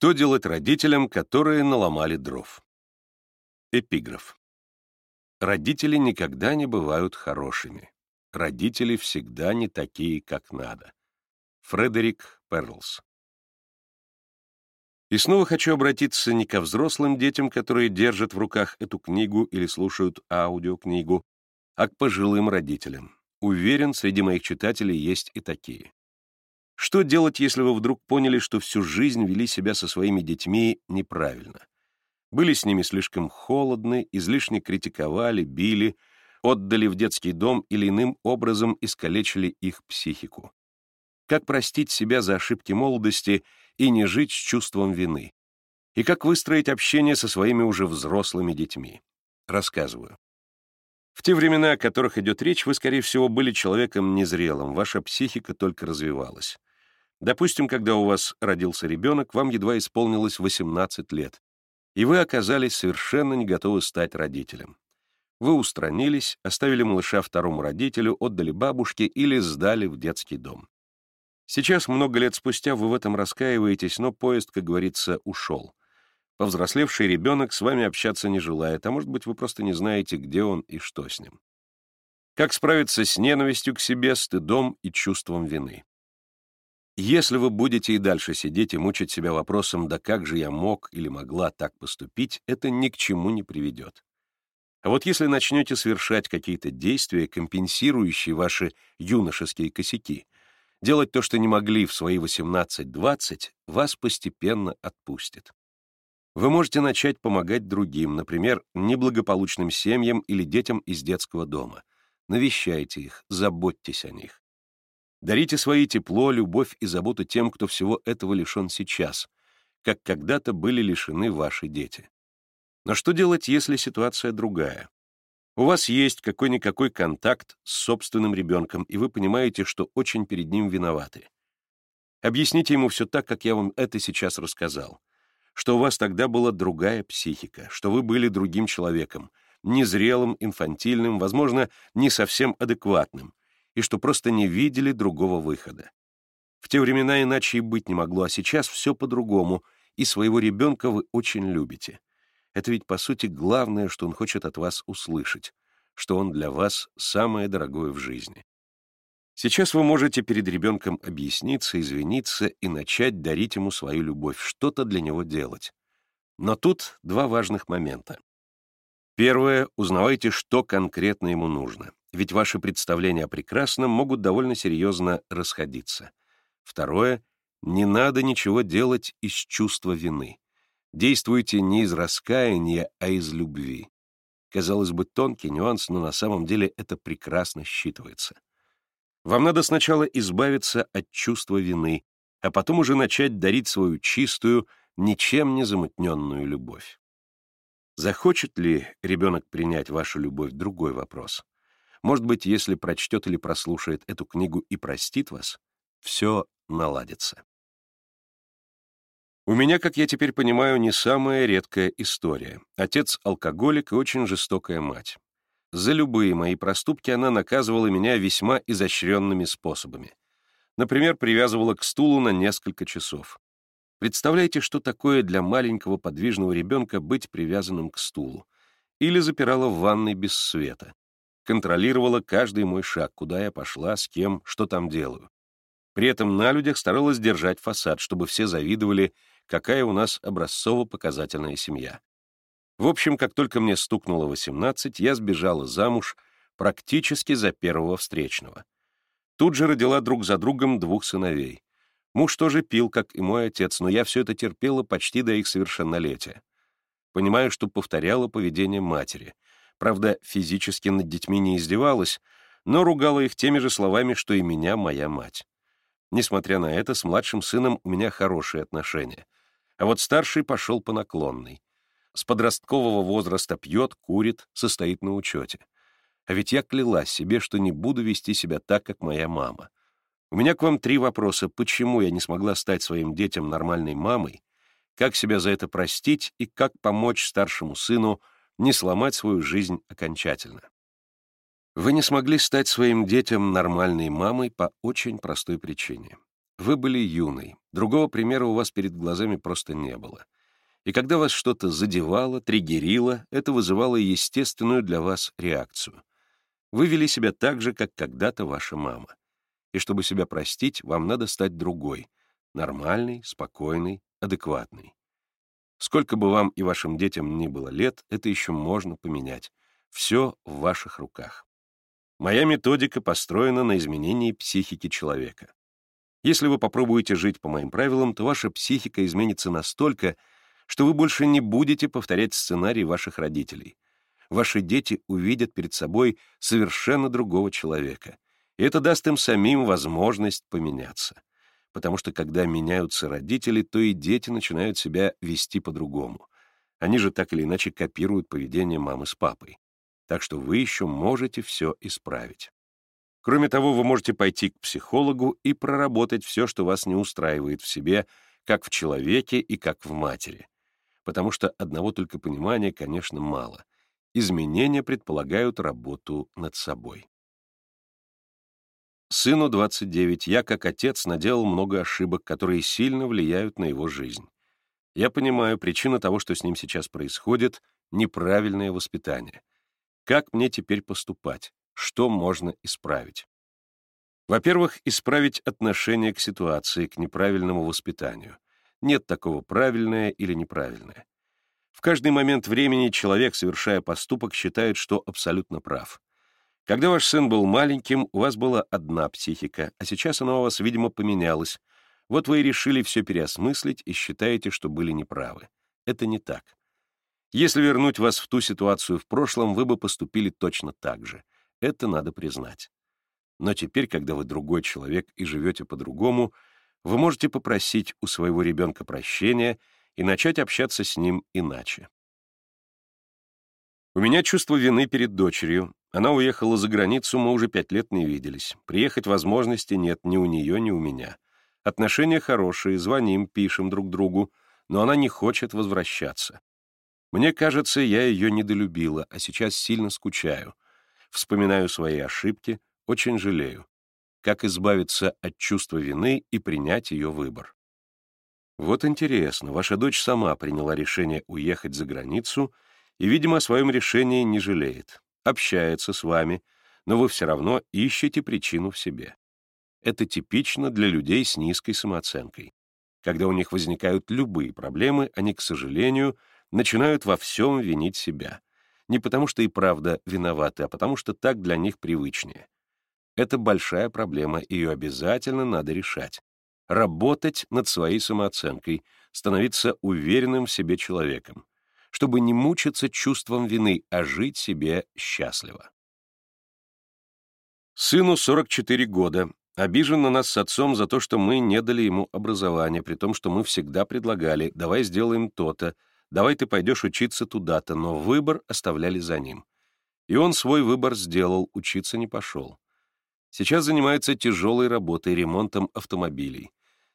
Что делать родителям, которые наломали дров? Эпиграф. Родители никогда не бывают хорошими. Родители всегда не такие, как надо. Фредерик Перлс. И снова хочу обратиться не ко взрослым детям, которые держат в руках эту книгу или слушают аудиокнигу, а к пожилым родителям. Уверен, среди моих читателей есть и такие. Что делать, если вы вдруг поняли, что всю жизнь вели себя со своими детьми неправильно? Были с ними слишком холодны, излишне критиковали, били, отдали в детский дом или иным образом искалечили их психику. Как простить себя за ошибки молодости и не жить с чувством вины? И как выстроить общение со своими уже взрослыми детьми? Рассказываю. В те времена, о которых идет речь, вы, скорее всего, были человеком незрелым, ваша психика только развивалась. Допустим, когда у вас родился ребенок, вам едва исполнилось 18 лет, и вы оказались совершенно не готовы стать родителем. Вы устранились, оставили малыша второму родителю, отдали бабушке или сдали в детский дом. Сейчас, много лет спустя, вы в этом раскаиваетесь, но поезд, как говорится, ушел. Повзрослевший ребенок с вами общаться не желает, а может быть, вы просто не знаете, где он и что с ним. Как справиться с ненавистью к себе, стыдом и чувством вины? Если вы будете и дальше сидеть и мучить себя вопросом «да как же я мог или могла так поступить», это ни к чему не приведет. А вот если начнете совершать какие-то действия, компенсирующие ваши юношеские косяки, делать то, что не могли в свои 18-20, вас постепенно отпустит. Вы можете начать помогать другим, например, неблагополучным семьям или детям из детского дома. Навещайте их, заботьтесь о них. Дарите свои тепло, любовь и заботу тем, кто всего этого лишен сейчас, как когда-то были лишены ваши дети. Но что делать, если ситуация другая? У вас есть какой-никакой контакт с собственным ребенком, и вы понимаете, что очень перед ним виноваты. Объясните ему все так, как я вам это сейчас рассказал. Что у вас тогда была другая психика, что вы были другим человеком, незрелым, инфантильным, возможно, не совсем адекватным, и что просто не видели другого выхода. В те времена иначе и быть не могло, а сейчас все по-другому, и своего ребенка вы очень любите. Это ведь, по сути, главное, что он хочет от вас услышать, что он для вас самое дорогое в жизни. Сейчас вы можете перед ребенком объясниться, извиниться и начать дарить ему свою любовь, что-то для него делать. Но тут два важных момента. Первое — узнавайте, что конкретно ему нужно ведь ваши представления о прекрасном могут довольно серьезно расходиться. Второе — не надо ничего делать из чувства вины. Действуйте не из раскаяния, а из любви. Казалось бы, тонкий нюанс, но на самом деле это прекрасно считывается. Вам надо сначала избавиться от чувства вины, а потом уже начать дарить свою чистую, ничем не замутненную любовь. Захочет ли ребенок принять вашу любовь — другой вопрос. Может быть, если прочтет или прослушает эту книгу и простит вас, все наладится. У меня, как я теперь понимаю, не самая редкая история. Отец — алкоголик и очень жестокая мать. За любые мои проступки она наказывала меня весьма изощренными способами. Например, привязывала к стулу на несколько часов. Представляете, что такое для маленького подвижного ребенка быть привязанным к стулу? Или запирала в ванной без света контролировала каждый мой шаг, куда я пошла, с кем, что там делаю. При этом на людях старалась держать фасад, чтобы все завидовали, какая у нас образцово-показательная семья. В общем, как только мне стукнуло 18, я сбежала замуж практически за первого встречного. Тут же родила друг за другом двух сыновей. Муж тоже пил, как и мой отец, но я все это терпела почти до их совершеннолетия. Понимаю, что повторяла поведение матери — Правда, физически над детьми не издевалась, но ругала их теми же словами, что и меня моя мать. Несмотря на это, с младшим сыном у меня хорошие отношения. А вот старший пошел по наклонной. С подросткового возраста пьет, курит, состоит на учете. А ведь я клялась себе, что не буду вести себя так, как моя мама. У меня к вам три вопроса. Почему я не смогла стать своим детям нормальной мамой? Как себя за это простить и как помочь старшему сыну не сломать свою жизнь окончательно. Вы не смогли стать своим детям нормальной мамой по очень простой причине. Вы были юной, Другого примера у вас перед глазами просто не было. И когда вас что-то задевало, триггерило, это вызывало естественную для вас реакцию. Вы вели себя так же, как когда-то ваша мама. И чтобы себя простить, вам надо стать другой, нормальный, спокойный, адекватный. Сколько бы вам и вашим детям ни было лет, это еще можно поменять. Все в ваших руках. Моя методика построена на изменении психики человека. Если вы попробуете жить по моим правилам, то ваша психика изменится настолько, что вы больше не будете повторять сценарий ваших родителей. Ваши дети увидят перед собой совершенно другого человека, и это даст им самим возможность поменяться. Потому что когда меняются родители, то и дети начинают себя вести по-другому. Они же так или иначе копируют поведение мамы с папой. Так что вы еще можете все исправить. Кроме того, вы можете пойти к психологу и проработать все, что вас не устраивает в себе, как в человеке и как в матери потому что одного только понимания, конечно, мало. Изменения предполагают работу над собой. Сыну 29, я, как отец, наделал много ошибок, которые сильно влияют на его жизнь. Я понимаю, причина того, что с ним сейчас происходит — неправильное воспитание. Как мне теперь поступать? Что можно исправить? Во-первых, исправить отношение к ситуации, к неправильному воспитанию — нет такого правильное или неправильное. В каждый момент времени человек, совершая поступок, считает, что абсолютно прав. Когда ваш сын был маленьким, у вас была одна психика, а сейчас она у вас, видимо, поменялась. Вот вы и решили все переосмыслить и считаете, что были неправы. Это не так. Если вернуть вас в ту ситуацию в прошлом, вы бы поступили точно так же. Это надо признать. Но теперь, когда вы другой человек и живете по-другому, вы можете попросить у своего ребенка прощения и начать общаться с ним иначе. У меня чувство вины перед дочерью. Она уехала за границу, мы уже пять лет не виделись. Приехать возможности нет ни у нее, ни у меня. Отношения хорошие, звоним, пишем друг другу, но она не хочет возвращаться. Мне кажется, я ее недолюбила, а сейчас сильно скучаю. Вспоминаю свои ошибки, очень жалею как избавиться от чувства вины и принять ее выбор. Вот интересно, ваша дочь сама приняла решение уехать за границу и, видимо, о своем решении не жалеет, общается с вами, но вы все равно ищете причину в себе. Это типично для людей с низкой самооценкой. Когда у них возникают любые проблемы, они, к сожалению, начинают во всем винить себя. Не потому что и правда виноваты, а потому что так для них привычнее. Это большая проблема, ее обязательно надо решать. Работать над своей самооценкой, становиться уверенным в себе человеком, чтобы не мучиться чувством вины, а жить себе счастливо. Сыну 44 года. Обижен на нас с отцом за то, что мы не дали ему образование, при том, что мы всегда предлагали «давай сделаем то-то», «давай ты пойдешь учиться туда-то», но выбор оставляли за ним. И он свой выбор сделал, учиться не пошел. Сейчас занимается тяжелой работой, ремонтом автомобилей.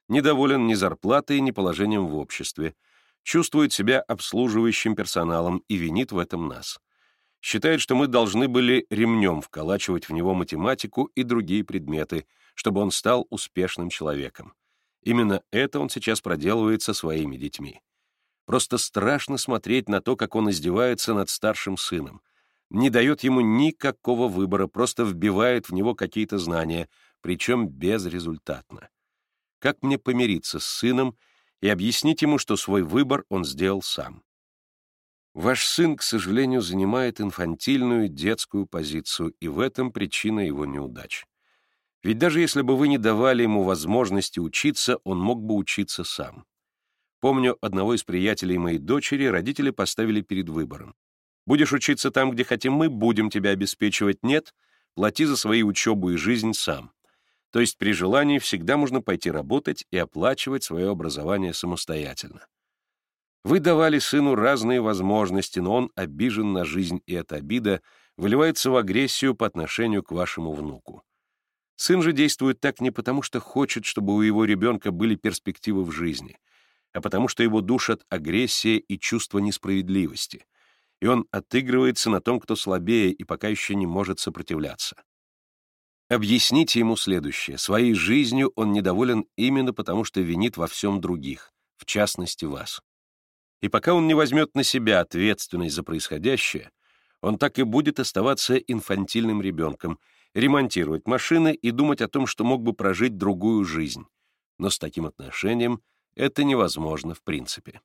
Недоволен ни зарплатой, ни положением в обществе. Чувствует себя обслуживающим персоналом и винит в этом нас. Считает, что мы должны были ремнем вколачивать в него математику и другие предметы, чтобы он стал успешным человеком. Именно это он сейчас проделывает со своими детьми. Просто страшно смотреть на то, как он издевается над старшим сыном — не дает ему никакого выбора, просто вбивает в него какие-то знания, причем безрезультатно. Как мне помириться с сыном и объяснить ему, что свой выбор он сделал сам? Ваш сын, к сожалению, занимает инфантильную детскую позицию, и в этом причина его неудач. Ведь даже если бы вы не давали ему возможности учиться, он мог бы учиться сам. Помню, одного из приятелей моей дочери родители поставили перед выбором. Будешь учиться там, где хотим мы, будем тебя обеспечивать. Нет, плати за свои учебу и жизнь сам. То есть при желании всегда можно пойти работать и оплачивать свое образование самостоятельно. Вы давали сыну разные возможности, но он обижен на жизнь, и эта обида выливается в агрессию по отношению к вашему внуку. Сын же действует так не потому, что хочет, чтобы у его ребенка были перспективы в жизни, а потому что его душат агрессия и чувство несправедливости — и он отыгрывается на том, кто слабее и пока еще не может сопротивляться. Объясните ему следующее. Своей жизнью он недоволен именно потому, что винит во всем других, в частности вас. И пока он не возьмет на себя ответственность за происходящее, он так и будет оставаться инфантильным ребенком, ремонтировать машины и думать о том, что мог бы прожить другую жизнь. Но с таким отношением это невозможно в принципе.